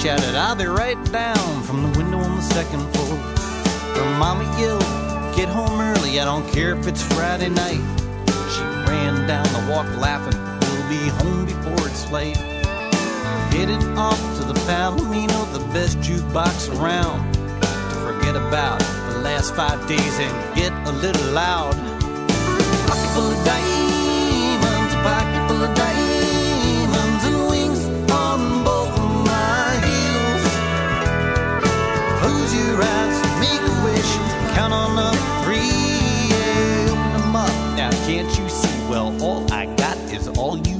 shouted, I'll be right down from the window on the second floor. Her mama yelled, get home early, I don't care if it's Friday night. She ran down the walk laughing, we'll be home before it's late. Headed off to the Palomino, the best jukebox around. To forget about the last five days and get a little loud. Pocket full of diamonds, a pocket Eyes, make a wish, count on up three, yeah, open them up. Now can't you see? Well, all I got is all you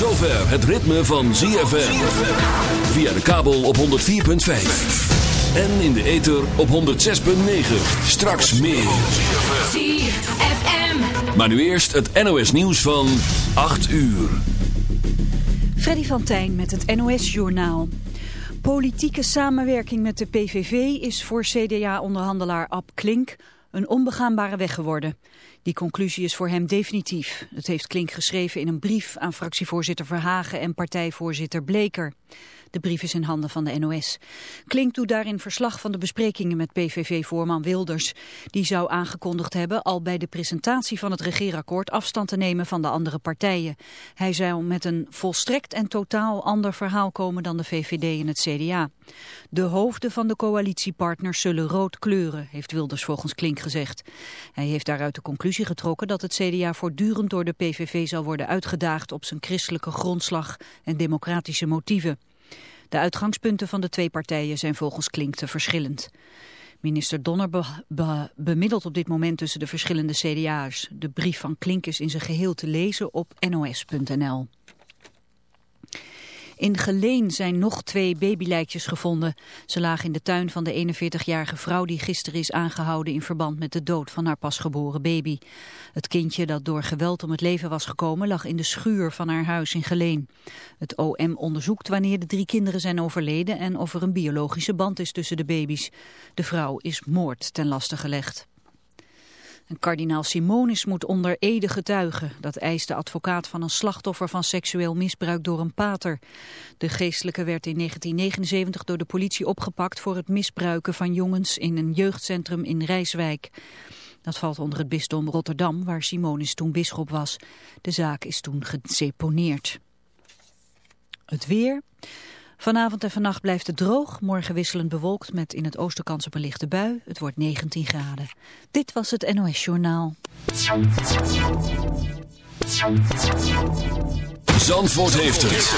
zover het ritme van ZFM. Via de kabel op 104.5. En in de ether op 106.9. Straks meer. ZFM. Maar nu eerst het NOS nieuws van 8 uur. Freddy van Tijn met het NOS-journaal. Politieke samenwerking met de PVV is voor CDA-onderhandelaar Ab Klink een onbegaanbare weg geworden. Die conclusie is voor hem definitief. Dat heeft Klink geschreven in een brief aan fractievoorzitter Verhagen en partijvoorzitter Bleker. De brief is in handen van de NOS. Klink doet daarin verslag van de besprekingen met PVV-voorman Wilders. Die zou aangekondigd hebben al bij de presentatie van het regeerakkoord afstand te nemen van de andere partijen. Hij zou met een volstrekt en totaal ander verhaal komen dan de VVD en het CDA. De hoofden van de coalitiepartners zullen rood kleuren, heeft Wilders volgens Klink gezegd. Hij heeft daaruit de conclusie getrokken dat het CDA voortdurend door de PVV zal worden uitgedaagd op zijn christelijke grondslag en democratische motieven. De uitgangspunten van de twee partijen zijn volgens Klink te verschillend. Minister Donner be- be- bemiddelt op dit moment tussen de verschillende CDA's. De brief van Klink is in zijn geheel te lezen op nos.nl. In Geleen zijn nog twee babylijkjes gevonden. Ze lagen in de tuin van de 41-jarige vrouw die gisteren is aangehouden in verband met de dood van haar pasgeboren baby. Het kindje dat door geweld om het leven was gekomen lag in de schuur van haar huis in Geleen. Het OM onderzoekt wanneer de drie kinderen zijn overleden en of er een biologische band is tussen de baby's. De vrouw is moord ten laste gelegd. En kardinaal Simonis moet onder ede getuigen. Dat eist de advocaat van een slachtoffer van seksueel misbruik door een pater. De geestelijke werd in 1979 door de politie opgepakt voor het misbruiken van jongens in een jeugdcentrum in Rijswijk. Dat valt onder het bisdom Rotterdam, waar Simonis toen bisschop was. De zaak is toen geseponeerd. Het weer. Vanavond en vannacht blijft het droog. Morgen wisselend bewolkt met in het oosten kans op een lichte bui. Het wordt 19 graden. Dit was het NOS Journaal. Zandvoort heeft het.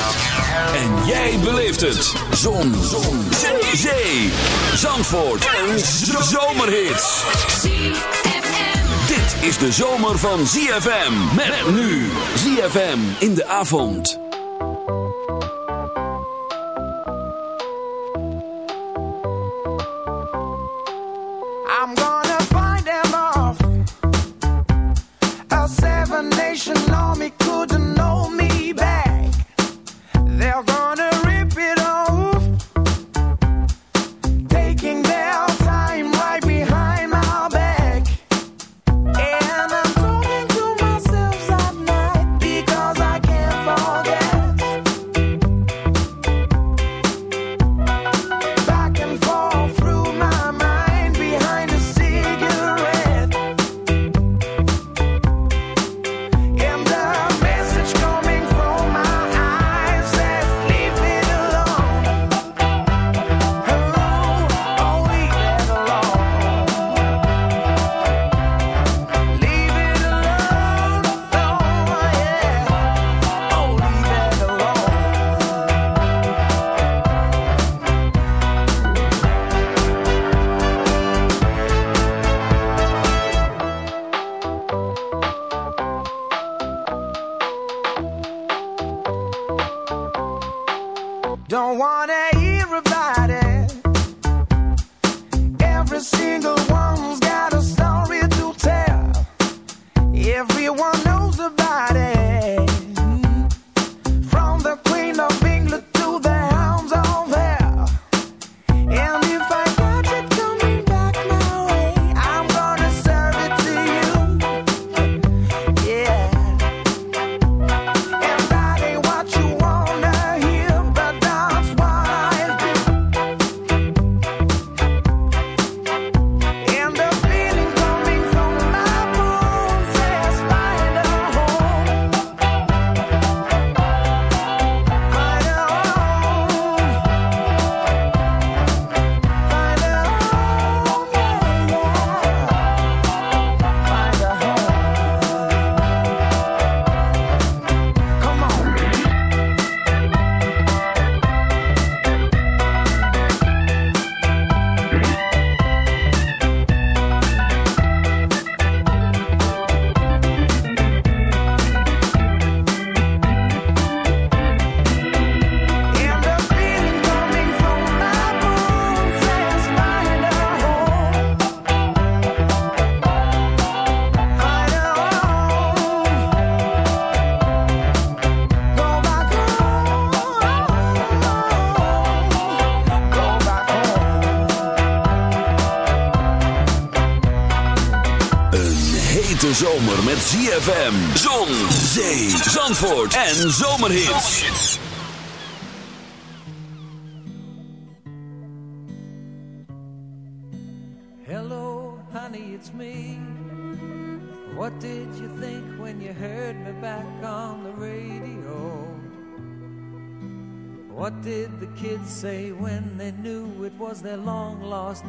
En jij beleeft het. Zon. Zon. Zee. Zee. Zandvoort. Een zomerhit. Dit is de zomer van ZFM. Met nu. ZFM in de avond. Don't wanna hear about it. Every single one's got met ZFM, zon, zee, zandvoort en zomerhits. Hello, honey, it's me. What did you think when you heard me back on the radio? What did the kids say when they knew it was their long lost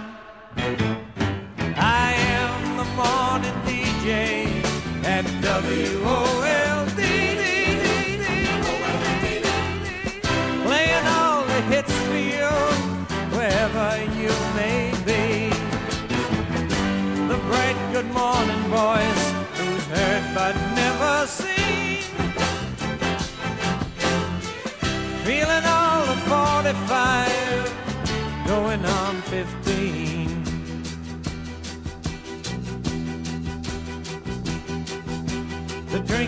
At WOLD.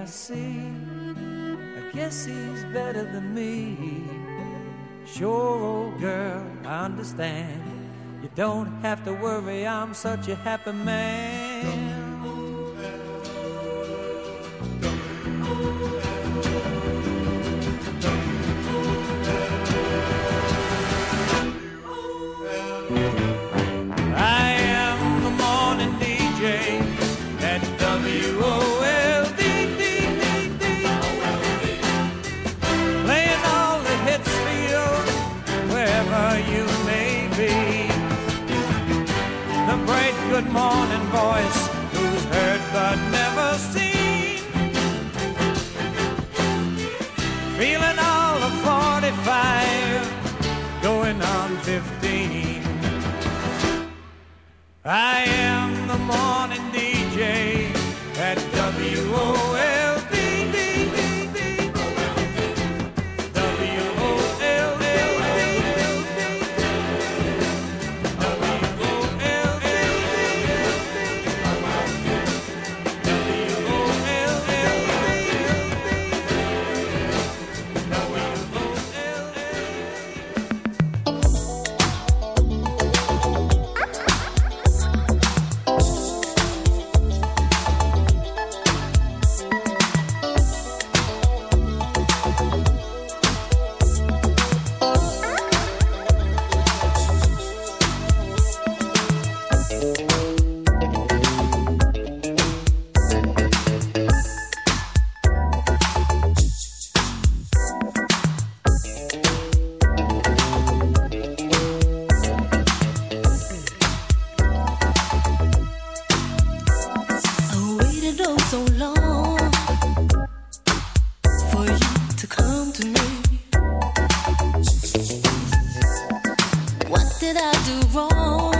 I see. I guess he's better than me. Sure, old girl, I understand. You don't have to worry, I'm such a happy man. I did I do wrong?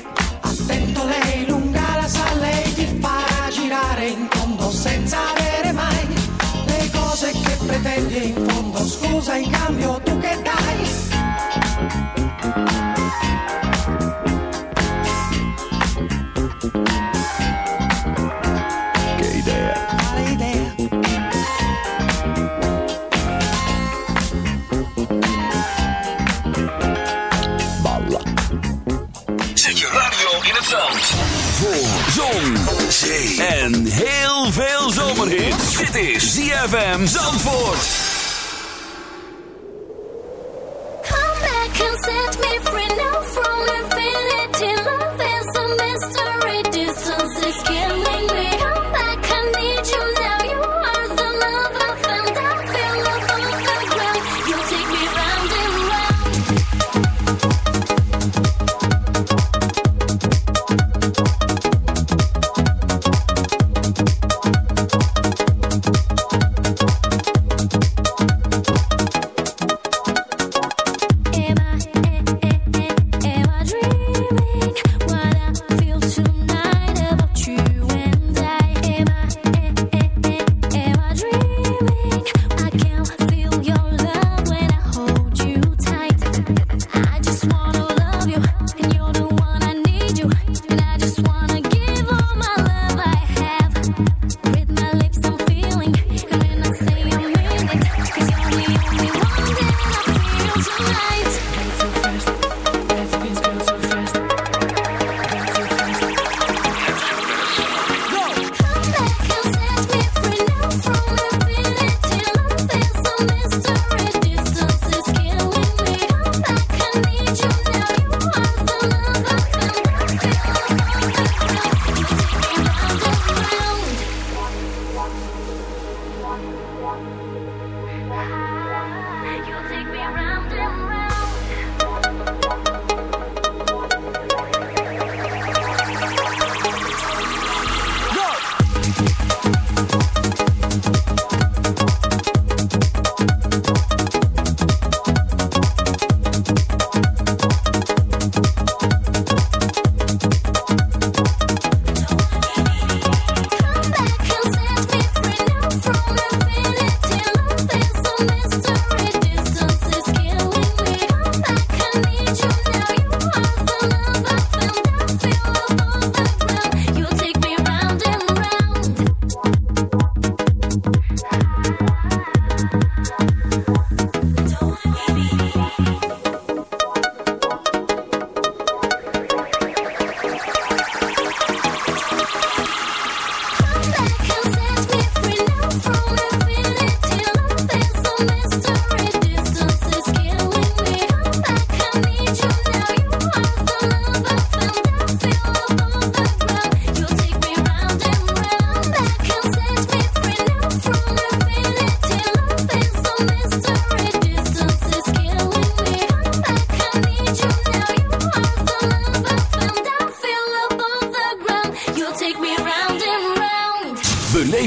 te con dos in cambio tú qué dai qué idea. Mala idea. Balla. Zet je in het zand. Voor zon zee en heel veel zomerhit dit is ZFM Zandvoort.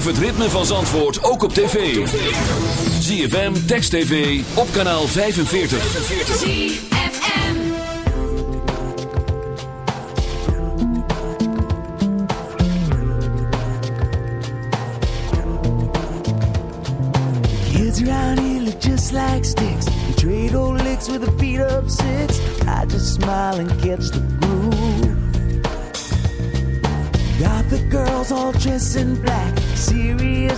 Beleef het ritme van Zandvoort ook op tv. ZFM, Text TV, op kanaal 45. ZFM. Kids around here look just like sticks. We trade old licks with a beat up six. I just smile and catch the groove. Got the girls all dressed in black,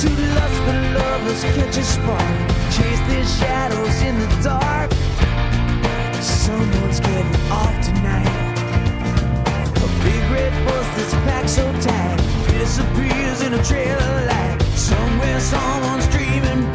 Two lustful lovers catch a spark, chase their shadows in the dark. Someone's getting off tonight. A big red bus that's packed so tight disappears in a trail of light. Somewhere someone's dreaming,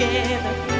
together.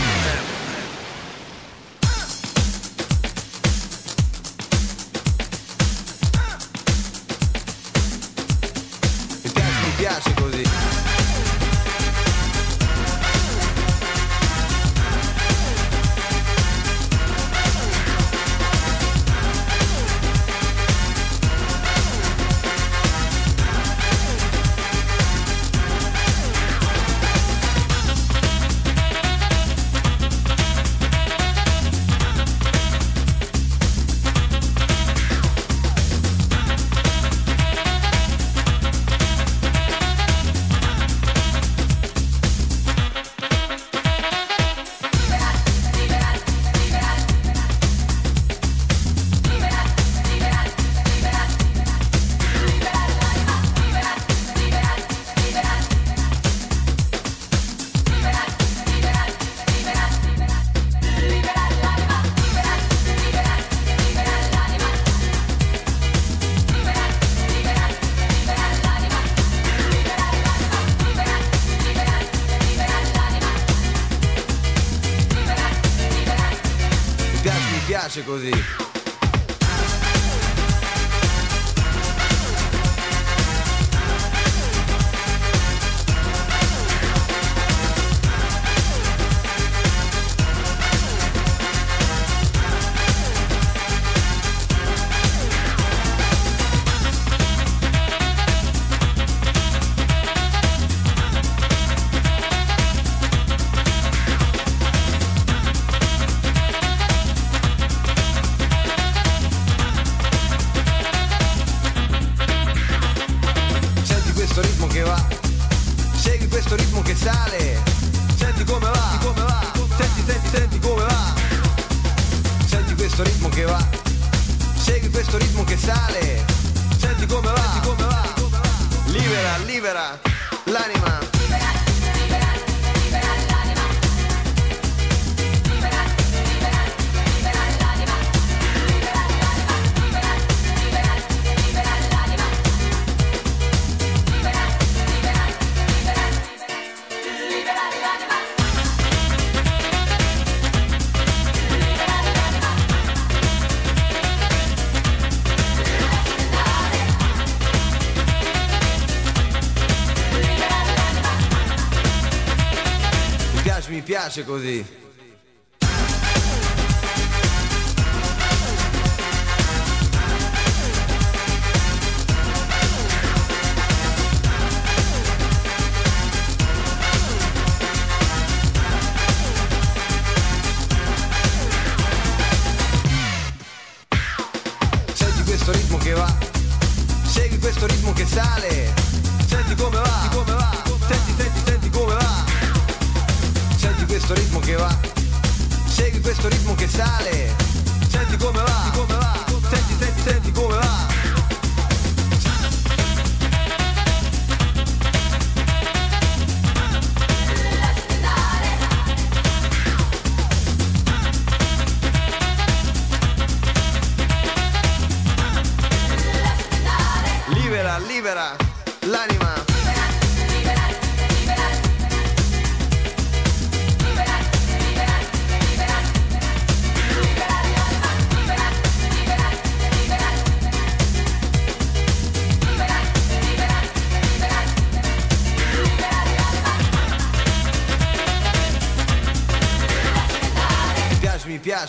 piace così.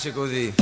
piace così.